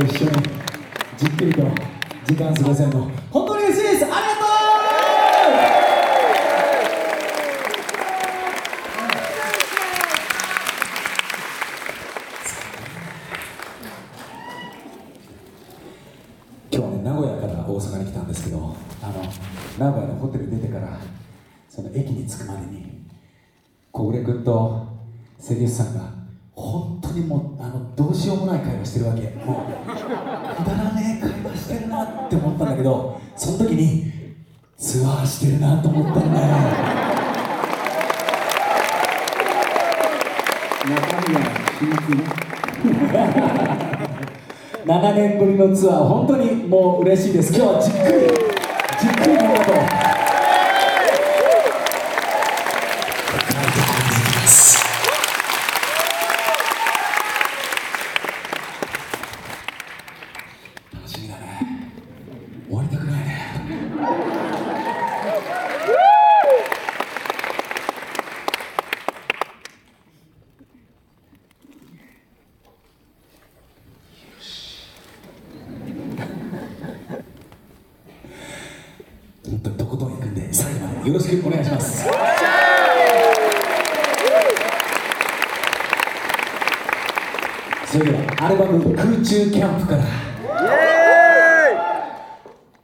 と一緒にじっくりと時間過ごせるの本当に嬉しいですありがとう今日ね名古屋から大阪に来たんですけどあの名古屋のホテル出てからその駅に着くまでに小暮君と関口さんが本当にもうあのどうしようもない会話してるわけ。もうくだらねえ会話してるなって思ったんだけどその時にツアーしてるなと思ったんだよ。中身は秘密ね。7年ぶりのツアー本当にもう嬉しいです。今日はじっくりじっくりみんなと深いところに行きます楽しみだね終わりたくないね本当にとことん行くんで最後までよろしくお願いします。それではアルバム「空中キャンプ」から。